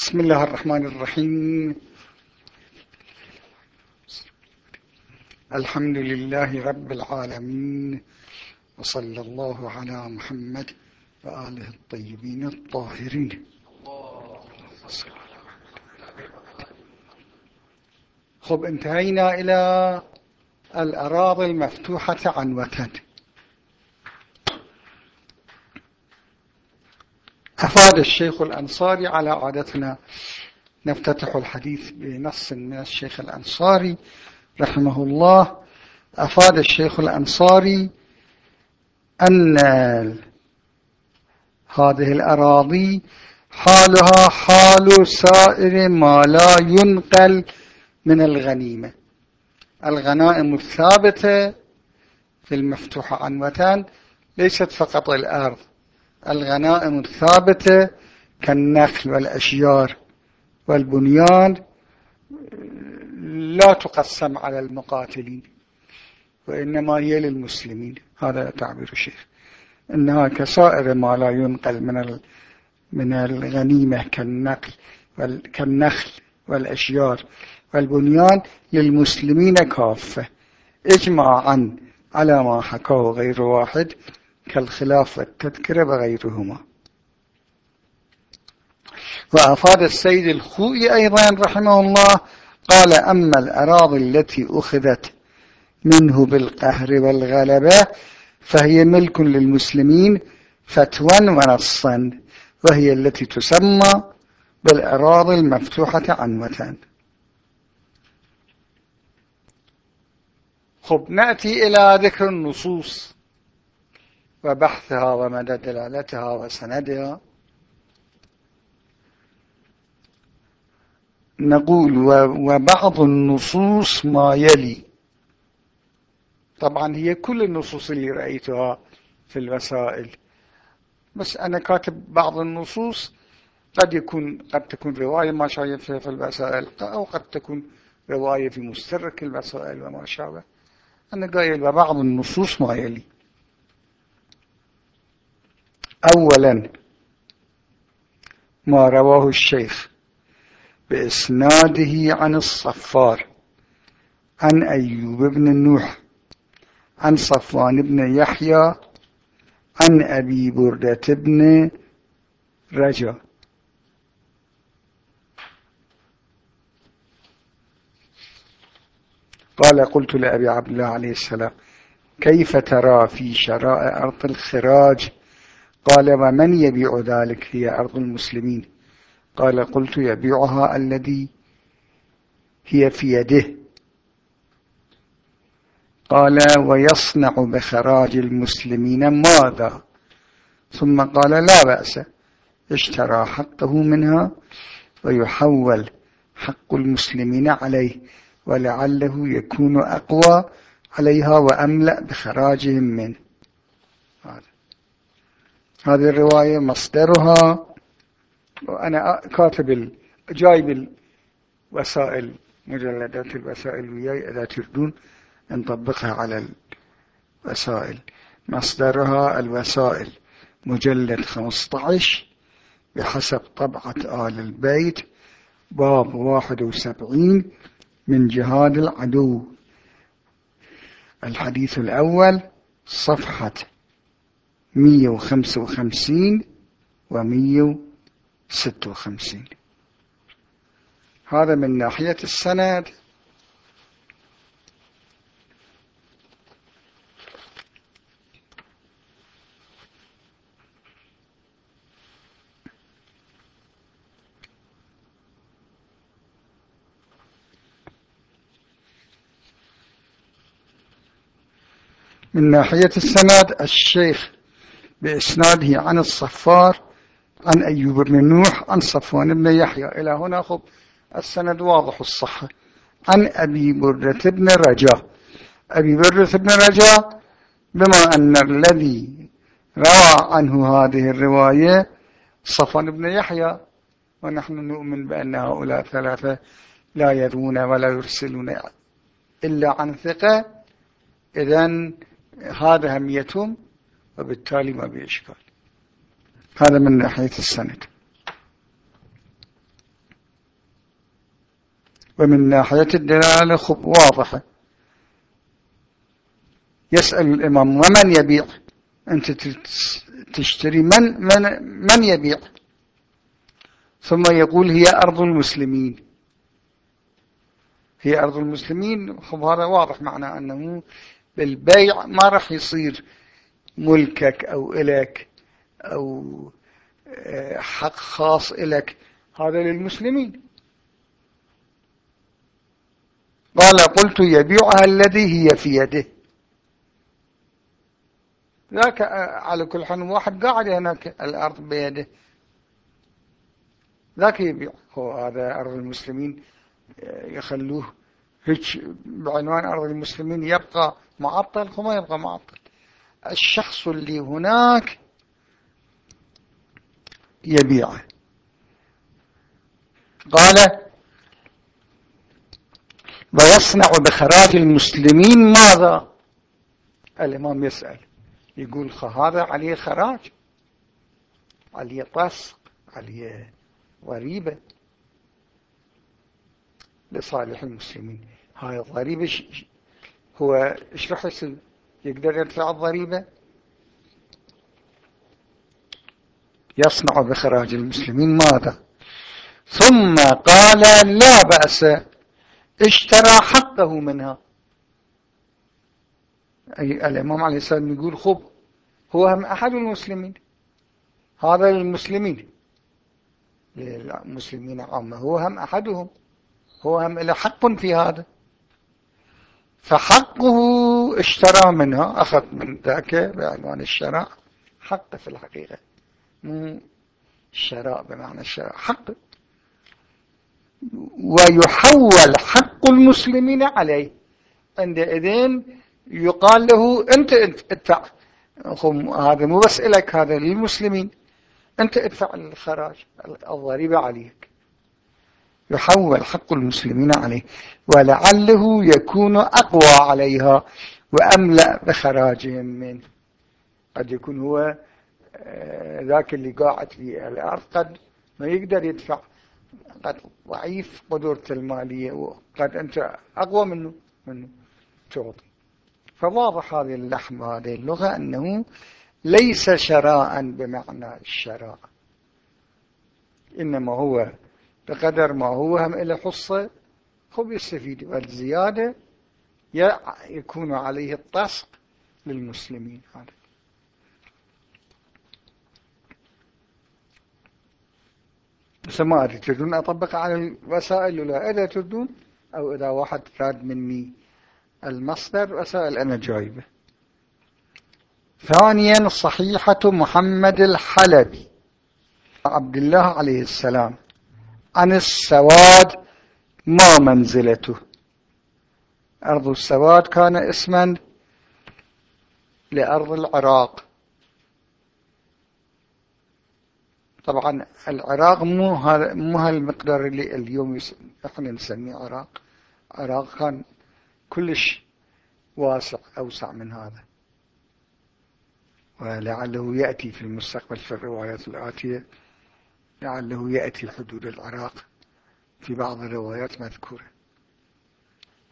بسم الله الرحمن الرحيم. الحمد لله رب العالمين وصلى الله على محمد وآله الطيبين الطاهرين. خب انتهينا إلى الأراضي المفتوحة عنوة أفاد الشيخ الأنصاري على عادتنا نفتتح الحديث بنص من الشيخ الأنصاري رحمه الله. أفاد الشيخ الأنصاري أن هذه الأراضي حالها حال سائر ما لا ينقل من الغنيمة. الغنائم الثابتة في المفتوحة عنوتان ليست فقط الأرض الغنائم الثابتة كالنخل والأشجار والبنيان لا تقسم على المقاتلين وإنما هي للمسلمين. هذا تعبير الشيخ إنها كسائر ما لا ينقل من من الغنيمة كالنقل كالنخل والأشجار والبنيان للمسلمين كافة. إجماعا على ما حكاه غير واحد. كالخلاف والتذكرة وغيرهما. وأفاد السيد الخوئي أيضا رحمه الله قال أما الأراضي التي أخذت منه بالقهر والغلبة فهي ملك للمسلمين فتوى ونصا وهي التي تسمى بالأراضي المفتوحة عنوة خب نأتي إلى ذكر النصوص. وبحثها ومدى دلالتها وسندها. نقول وبعض النصوص ما يلي. طبعا هي كل النصوص اللي رأيتها في الوسائل. بس أنا كاتب بعض النصوص قد يكون قد تكون رواية ما شايفها في الوسائل أو قد تكون رواية في مسترك الوسائل وما شابه أنا قايل وبعض النصوص ما يلي. أولا ما رواه الشيخ بإسناده عن الصفار عن أيوب بن نوح عن صفوان بن يحيى عن أبي بردة بن رجا قال قلت لأبي عبد الله عليه السلام كيف ترى في شراء أرض الخراج قال ومن يبيع ذلك هي أرض المسلمين؟ قال قلت يبيعها الذي هي في يده. قال ويصنع بخراج المسلمين ماذا؟ ثم قال لا بأس اشترى حقه منها ويحول حق المسلمين عليه ولعله يكون أقوى عليها وأملأ بخراجهم منه. هذه الرواية مصدرها وأنا كاتب جايب الوسائل مجلدات الوسائل وياي إذا تردون نطبقها على الوسائل. مصدرها الوسائل مجلد 15 بحسب طبعة آل البيت باب 71 من جهاد العدو. الحديث الأول صفحة 155 و 156 هذا من ناحية السند. من ناحية السند الشيخ بإسناده عن الصفار عن أيوب بن نوح عن صفوان بن يحيى. إلى هنا خب السند واضح الصحة عن أبي بردة بن رجاء. أبي بردة بن رجاء بما أن الذي روى عنه هذه الرواية صفوان بن يحيى. ونحن نؤمن بأن هؤلاء ثلاثة لا يذون ولا يرسلون إلا عن ثقة. إذن هذا هميتهم وبالتالي ما بإشكال هذا من ناحية السند. ومن ناحية الدلالة خب واضحة. يسأل الإمام ومن يبيع؟ أنت تشتري من, من, من يبيع؟ ثم يقول هي أرض المسلمين. هي أرض المسلمين خب هذا واضح معنى أنه بالبيع ما راح يصير ملكك أو إلك أو آه، حق خاص إلك هذا للمسلمين. قال قلت يبيعها الذي هي في يده. ذاك على كل حال واحد قاعد هناك الأرض بيده. ذاك يبيع. هو هذا أرض المسلمين يخلوه. هيك بعنوان أرض المسلمين يبقى معطل هو ما يبقى معطل. الشخص اللي هناك يبيعه. قال ويصنع بخراج المسلمين ماذا؟ الإمام يسأل. يقول هذا عليه خراج عليه طسق عليه ضريبة لصالح المسلمين. هاي الضريبة هو إيش راح يقدر يدفع الضريبة؟ يصنع بخراج المسلمين ماذا؟ ثم قال لا بأس اشترى حقه منها. أي الإمام عليه السلام يقول خب هو هم أحد المسلمين. هذا للمسلمين. للمسلمين عامة هو هم أحدهم. هو هم له حق في هذا. فحقه اشترى منها أخذ من ذاك بعنوان الشراء. حق في الحقيقة مو الشراء بمعنى الشراء حق. ويحول حق المسلمين عليه. عندئذ يقال له أنت ادفع. هذا مو بس لك هذا للمسلمين. أنت ادفع الخراج الضريبة عليك. يحول حق المسلمين عليه ولعله يكون أقوى عليها وأملأ بخراجهم منه قد يكون هو آه، ذاك اللي قاعد في الأرض قد ما يقدر يدفع قد ضعيف قدرته المالية وقد أنت أقوى منه منه تعطي. فواضح هذه اللحمة هذه اللغة أنه ليس شراء بمعنى الشراء إنما هو بقدر ما هو هم إلى حصة هو يستفيد. والزيادة يكون عليه الطسق للمسلمين. هذا. بس ما أدري تردون أطبق على الوسائل ولا؟ إذا تردون أو إذا واحد راد مني المصدر وسائل أنا جايبه. ثانيا صحيحة محمد الحلبي. عبد الله عليه السلام. عن السواد ما منزلته. أرض السواد كان اسما لأرض العراق. طبعا العراق مو مو هالمقدار اللي اليوم إحنا نسميه عراق. عراق كان كلش واسع أوسع من هذا. ولعله يأتي في المستقبل في الروايات الآتية. لعله يأتي حدود العراق في بعض الروايات مذكورة.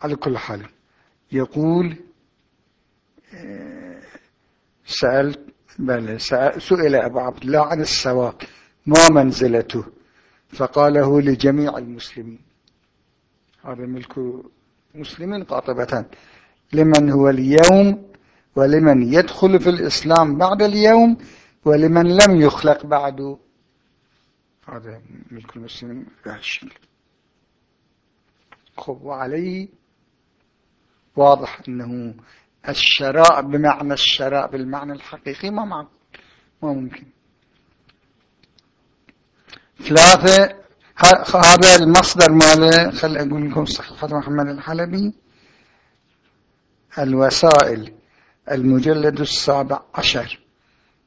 على كل حال يقول آه، سألت بل سئل أبو عبد الله عن السواق ما منزلته؟ فقاله لجميع المسلمين. هذا ملك مسلمين قاطبة لمن هو اليوم ولمن يدخل في الإسلام بعد اليوم ولمن لم يخلق بعده هذا ملك المسلمين بهالشكل خب وعليه واضح أنه الشراء بمعنى الشراء بالمعنى الحقيقي ما معقول ما ممكن. ثلاثة هذا المصدر ماله؟ خل أقول لكم صحيحة محمد الحلبي الوسائل المجلد السابع عشر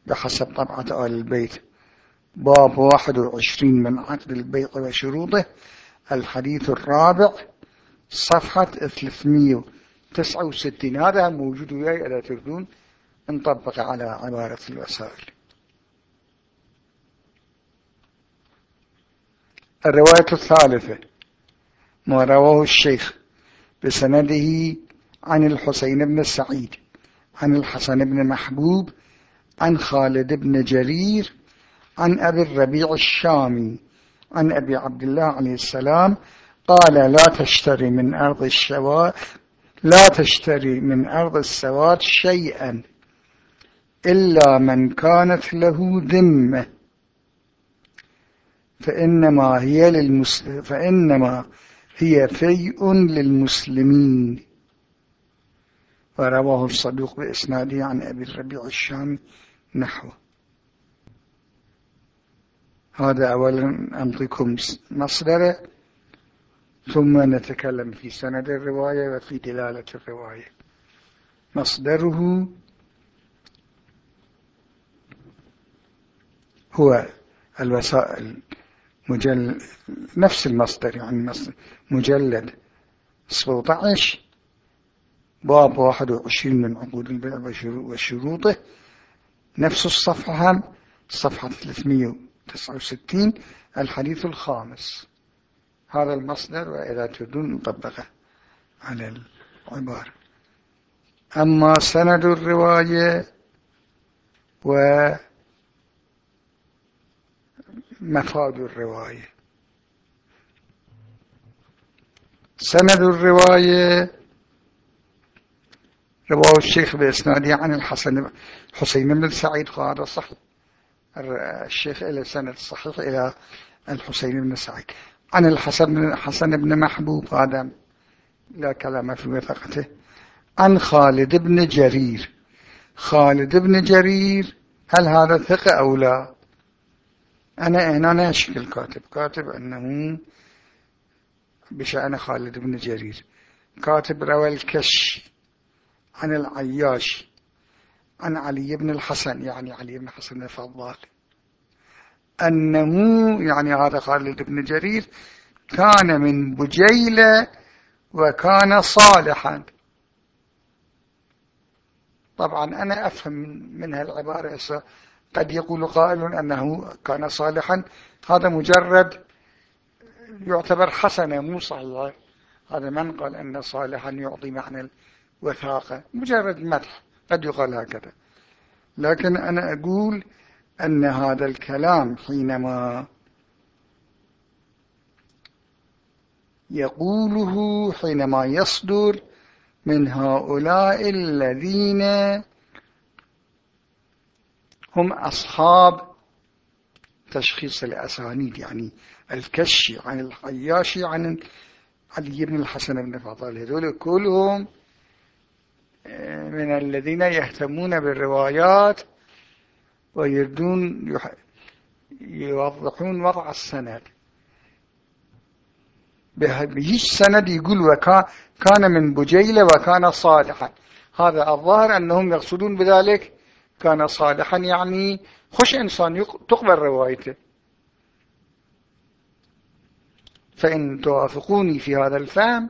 بحسب طبعة آل البيت. باب واحد وعشرين من عقد البيع وشروطه الحديث الرابع صفحة 369 هذا موجود وياي إذا تردون نطبق على عبارة الوسائل. الرواية الثالثة. ما رواه الشيخ بسنده عن الحسين بن سعيد عن الحسن بن محبوب عن خالد بن جرير عن أبي الربيع الشامي عن أبي عبد الله عليه السلام قال لا تشتري من أرض الشواد لا تشتري من أرض السواد شيئا إلا من كانت له ذمة فإنما هي للمسلم فإنما هي فيء للمسلمين. ورواه الصدوق بإسناده عن أبي الربيع الشامي نحوه. هذا أولا أنطيكم مصدره ثم نتكلم في سند الرواية وفي دلالة الرواية. مصدره هو الوسائل مجل نفس المصدر يعني مجلد 17 باب 21 من عقود البيع وشروطه. نفس الصفحة هم صفحة 369 الحديث الخامس. هذا المصدر وإذا تردون نطبقه على العبارة. أما سند الرواية ومفاد الرواية. سند الرواية رواه الشيخ بإسناده عن الحسن حسين بن سعيد قال صحيح الشيخ إلى سند صحيح إلى الحسين بن سعيد. عن الحسن بن, محبوب هذا لا كلام في وثقته. عن خالد بن جرير. خالد بن جرير هل هذا ثقة أو لا؟ أنا هنا نشك الكاتب كاتب. أنه بشأن خالد بن جرير. كاتب روى الكش عن العياش. عن علي بن الحسن يعني علي بن حسن الفضال أنه يعني هذا خالد بن جرير كان من بجيلة وكان صالحا. طبعا أنا أفهم من هالعبارة قد يقول قائل أنه كان صالحا. هذا مجرد يعتبر حسنة مو صحيح هذا من قال أن صالحا يعطي معنى الوثاقة. مجرد مدح. قد يقال هكذا. لكن أنا أقول أن هذا الكلام حينما يقوله حينما يصدر من هؤلاء الذين هم أصحاب تشخيص الأسانيد يعني الكشي عن الحياشي عن علي بن الحسن بن فضل هذول كلهم من الذين يهتمون بالروايات ويردون يوضحون وضع السند. بهيش سند يقول وكان كان من بجيلة وكان صالحا. هذا الظاهر أنهم يقصدون بذلك كان صالحا يعني خش إنسان تقبل روايته. فإن توافقوني في هذا الفهم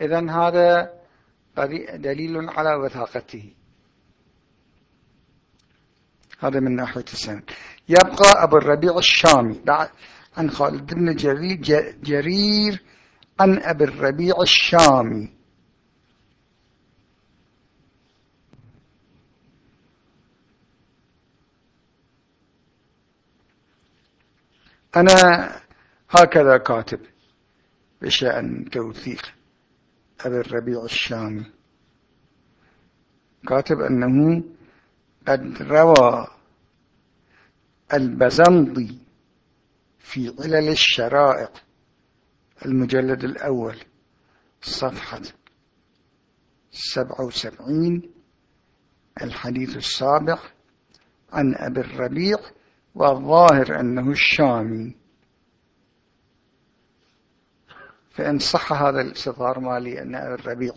إذن هذا دليل على وثاقته. هذا من ناحية السند. يبقى أبو الربيع الشامي. عن خالد بن جرير, جرير عن أبي الربيع الشامي. أنا هكذا كاتب بشأن توثيق. أبي الربيع الشامي. كاتب أنه قد روى البزنطي في علل الشرائع المجلد الأول صفحة سبعة وسبعين الحديث السابع عن أبي الربيع والظاهر أنه الشامي. فإن صح هذا الاستظهار مالي أن الربيع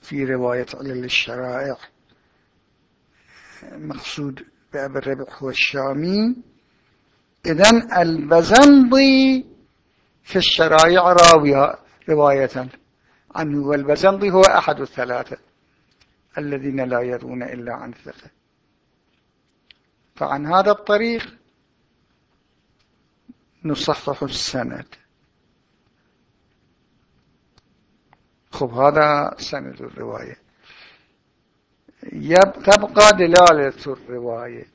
في رواية علل الشرائع. مقصود بأبي الربيع هو الشامي. إذن البزنضي في الشرائع راوية رواية عنه والبزنضي هو أحد الثلاثة الذين لا يرون إلا عن ثقة. فعن هذا الطريق نصحح السند. خب هذا سند الرواية. تبقى دلالة الرواية.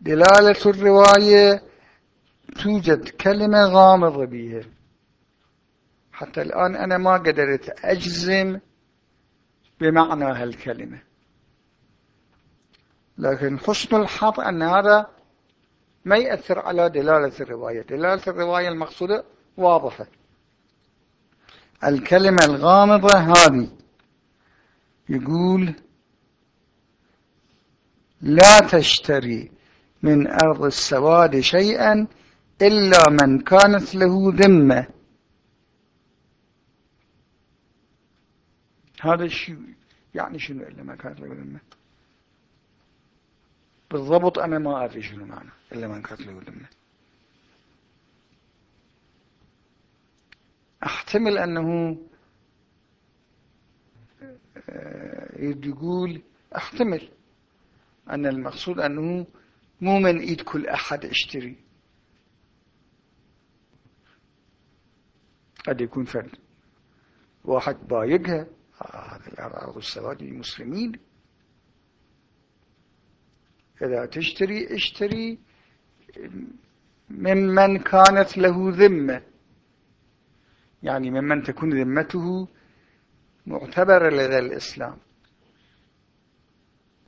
دلالة الرواية توجد كلمة غامضة بها حتى الآن أنا ما قدرت أجزم بمعنى هالكلمة. لكن حسن الحظ أن هذا ما يأثر على دلالة الرواية. دلالة الرواية المقصودة واضحة. الكلمة الغامضة هذه. يقول لا تشتري من أرض السواد شيئا إلا من كانت له ذمة. هذا الشيء يعني شنو إلا ما كانت له ذمة؟ بالضبط أنا ما أدري شنو معنى إلا من كانت له ذمة. أحتمل أنه آه، يقول أحتمل أن المقصود أنه مو من إيد كل أحد اشتري. قد يكون فرد واحد بايقها هذا الأرض السواد المسلمين إذا تشتري اشتري ممن كانت له ذمة. يعني ممن تكون ذمته معتبرة لدى الإسلام.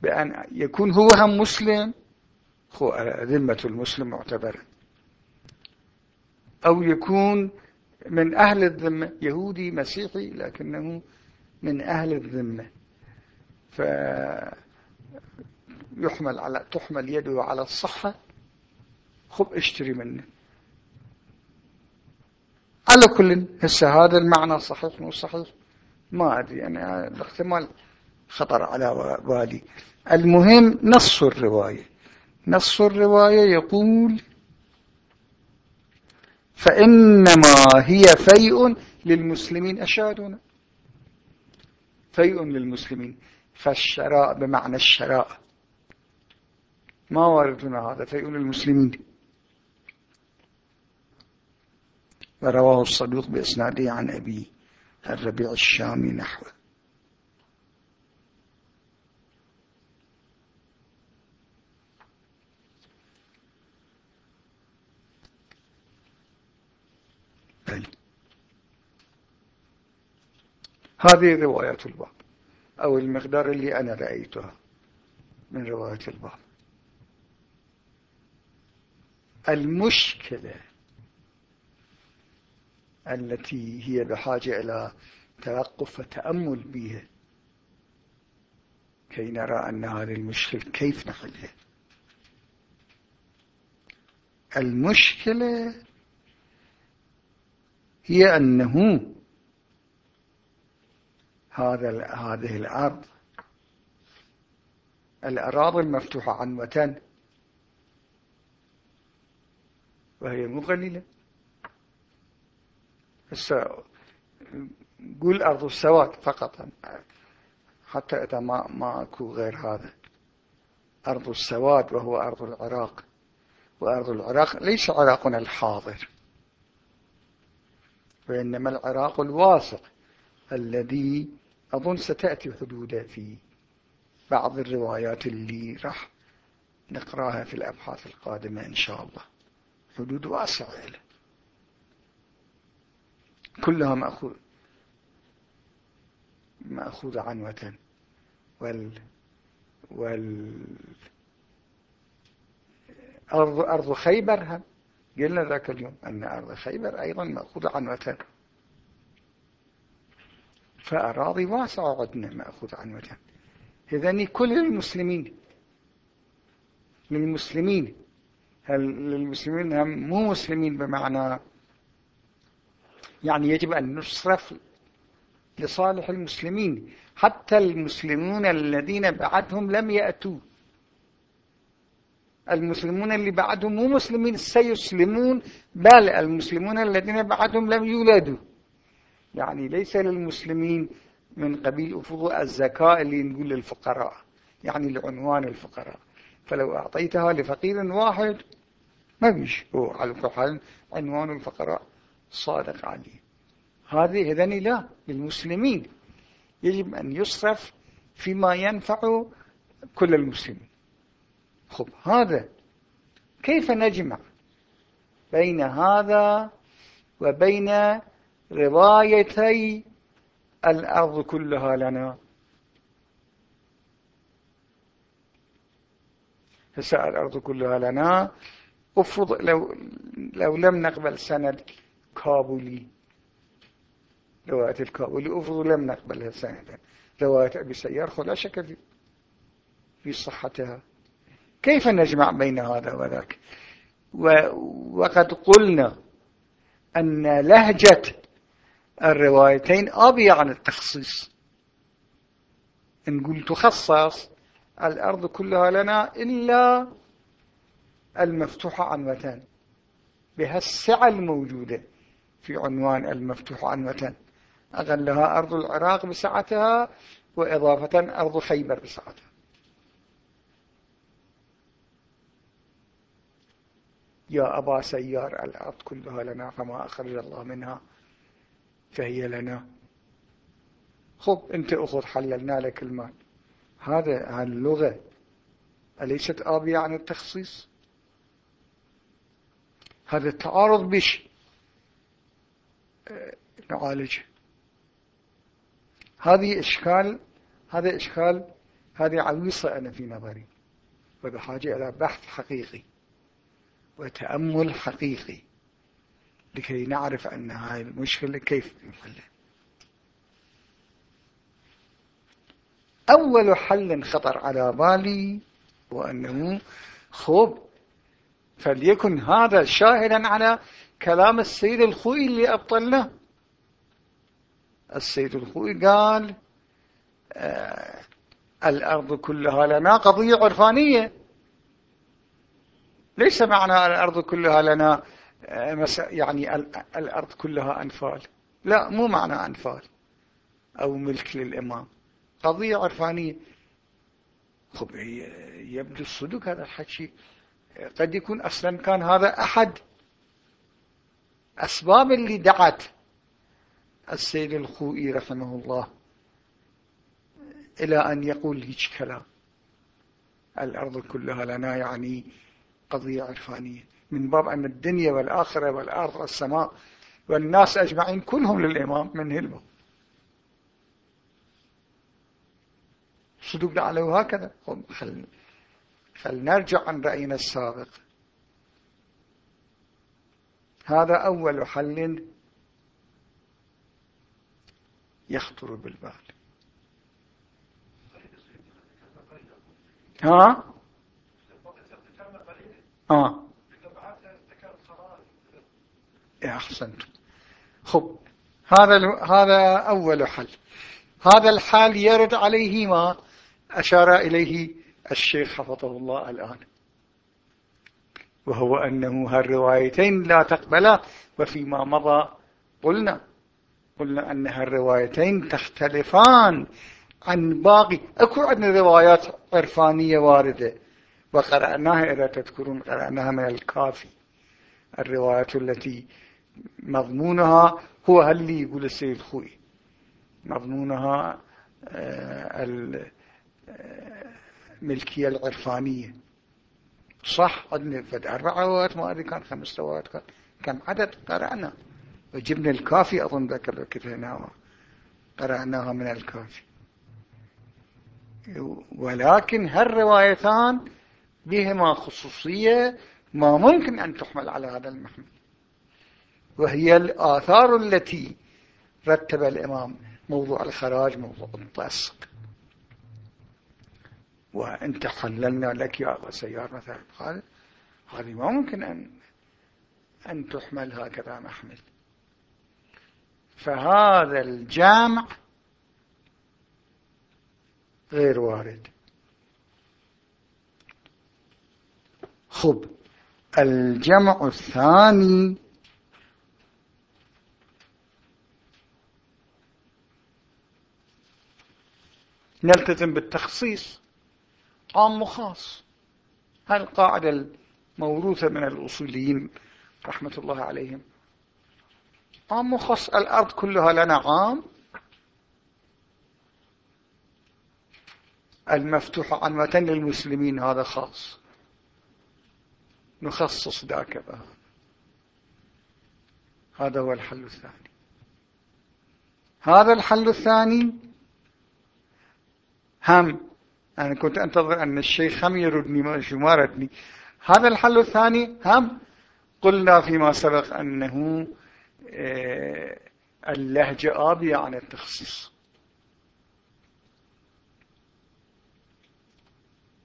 بأن يكون هو هم مسلم ذمة المسلم معتبرة. أو يكون من أهل الذمة يهودي مسيحي لكنه من أهل الذمة. فيحمل على تحمل يده على الصحة خب اشتري منه. على كل هسه هذا المعنى صحيح مو صحيح؟ ما أدري يعني الاحتمال خطر على بالي. المهم نص الرواية. نص الرواية يقول فإنما هي فيء للمسلمين. أشهدون فيء للمسلمين. فالشراء بمعنى الشراء. ما واردنا هذا. فيء للمسلمين. ورواه الصدوق بإسناده عن أبي الربيع الشامي نحوه. هذه رواية الباب أو المقدار اللي أنا رأيتها من رواية الباب. المشكلة التي هي بحاجة إلى توقف وتأمل بها. كي نرى أن هذه المشكلة كيف نحلها. المشكلة هي أنه هذا هذه الأرض الأراضي المفتوحة عنوة وهي مو قليلة هسه قول أرض السواد فقط. حتى إذا ما ما أكو غير هذا. أرض السواد وهو أرض العراق. وأرض العراق ليس عراقنا الحاضر. وإنما العراق الواسع الذي أظن ستأتي حدوده في بعض الروايات اللي راح نقراها في الأبحاث القادمة إن شاء الله. حدود واسعة له كلها مأخوذ. مأخوذة عنوة وال وال أرض, أرض خيبر هم. قلنا ذاك اليوم أن أرض خيبر أيضا مأخوذة عنوة فأراضي واسعة عندنا مأخوذ عنوة إذن كل المسلمين للمسلمين. هل للمسلمين هم مو مسلمين بمعنى يعني يجب أن نصرف لصالح المسلمين. حتى المسلمون الذين بعدهم لم يأتوا. المسلمون اللي بعدهم مو مسلمين سيسلمون. بل المسلمون الذين بعدهم لم يولدوا. يعني ليس للمسلمين من قبيل أفضل الزكاة اللي نقول للفقراء. يعني لعنوان الفقراء. فلو أعطيتها لفقير واحد ما بيش. هو على عنوان الفقراء. صادق عليه هذه إذن لا للمسلمين. يجب أن يصرف فيما ينفع كل المسلمين. خب هذا كيف نجمع بين هذا وبين روايتي الأرض كلها لنا؟ هسه الأرض كلها لنا. افرض لو, لو لم نقبل سند كابولي رواية الكابولي افرض لم نقبلها سندا رواية أبي سيار لا شك في في صحتها. كيف نجمع بين هذا وذاك؟ وقد قلنا أن لهجة الروايتين أبي عن التخصيص. نقول تخصص الأرض كلها لنا إلا المفتوحة عنوتان بها السعة الموجودة. في عنوان المفتوح عنوتان أغلها أرض العراق بسعتها وإضافة أرض خيبر بسعتها. يا أبا سيار الأرض كلها لنا فما أخرج الله منها فهي لنا. خب أنت أخذ حللنا لك المال. هذا اللغة. أليست آبية عن التخصيص؟ هذا التعارض بش. نعالجه هذه إشكال هذا إشكال هذه عويصة أنا في نظري. وبحاجة إلى بحث حقيقي وتأمل حقيقي لكي نعرف أن هذه المشكلة كيف نحلها أول حل خطر على بالي وأنه خب فليكن هذا شاهدا على كلام السيد الخوي اللي أبطلنا السيد الخوي قال آه الأرض كلها لنا قضية عرفانية. ليس معنى الأرض كلها لنا آه يعني الأرض كلها أنفال. لا مو معنى أنفال أو ملك للإمام. قضية عرفانية. خب يبدو الصدق هذا الحكي قد يكون أصلا كان هذا أحد أسباب اللي دعت السيد الخوئي رحمه الله إلى أن يقول هيك كلام. الأرض كلها لنا يعني قضية عرفانية. من باب أن الدنيا والآخرة والأرض والسماء والناس أجمعين كلهم للإمام من هلمه. صدق عليه هكذا خل فلنرجع عن رأينا السابق. هذا أول حل يخطر بالبال. ها؟ آه. أحسنت. خب هذا هذا أول حل. هذا الحال يرد عليه ما أشار إليه الشيخ حفظه الله الآن. وهو أنه هالروايتين لا تقبلا وفيما مضى قلنا. قلنا أن هالروايتين تختلفان عن باقي. أكو عندنا روايات عرفانية واردة وقرأناها إذا تذكرون قرأناها من الكافي. الروايات التي مضمونها هو اللي يقول السيد خوي. مضمونها آه، الملكية العرفانية. صح أربع روايات ما أدري كان خمس روايات كان كم عدد؟ قرأنا. وجبنا الكافي أظن ذكر كتبناها قرأناها من الكافي. ولكن هالروايتان بهما خصوصية ما ممكن أن تحمل على هذا المحمل. وهي الآثار التي رتب الإمام موضوع الخراج موضوع الطسق وانت حللنا لك يا أبا سيار مثلا. قال هذه ما ممكن أن أن تحمل هكذا محمل. فهذا الجامع غير وارد. خب الجمع الثاني نلتزم بالتخصيص. عام وخاص هذه الموروثة من الأصوليين رحمة الله عليهم. عام خص الأرض كلها لنا عام. المفتوح عن وطن للمسلمين هذا خاص. نخصص ذاك هذا هو الحل الثاني. هذا الحل الثاني هم أنا كنت أنتظر أن الشيخ هم يردني ما ردني هذا الحل الثاني هم؟ قلنا فيما سبق أنه آه، اللهجة آبية عن التخصيص.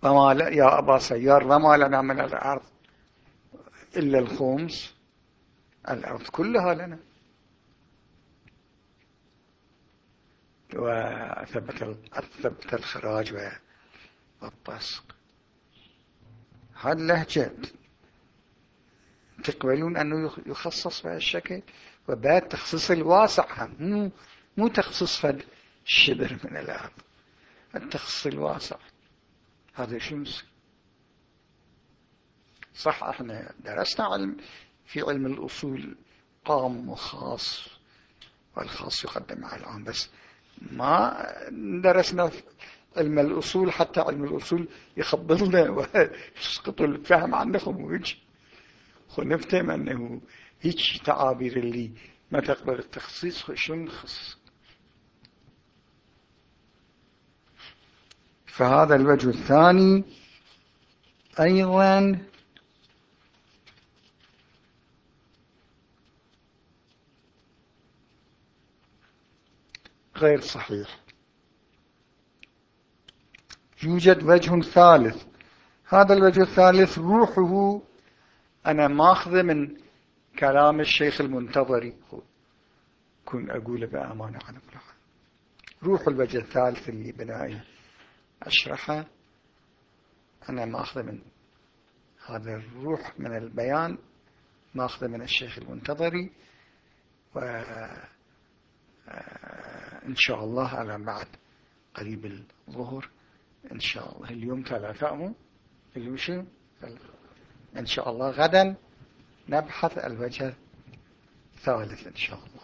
وما يا أبا سيار وما لنا من الأرض إلا الخمس. الأرض كلها لنا. وثبت الخراج والطسق هذا لهجة تقبلون أنه يخصص بهذا الشكل وبعد تخصيص الواسع. مو مو تخصيص فد الشبر من الأرض التخصيص الواسع. هذا شو صح إحنا درسنا علم في علم الأصول قام وخاص والخاص يقدم على العام بس ما درسنا علم الأصول حتى علم الأصول يخبطنا ويسقط الفهم عنكم ويجي ونفهم أنه هيك تعابير اللي ما تقبل التخصيص شو نخص؟ فهذا الوجه الثاني. أيضا غير صحيح. يوجد وجه ثالث. هذا الوجه الثالث روحه. أنا ماخذه من كلام الشيخ المنتظري. كن أقول بأمانة عن روح الوجه الثالث اللي بنائي أشرحه. أنا ماخذه من هذا الروح من البيان. ماخذه من الشيخ المنتظري. و آه، إن شاء الله على بعد قريب الظهر. إن شاء الله. اليوم ثلاثة مو؟ اليوم شو إن شاء الله غدا نبحث الوجه الثالث إن شاء الله.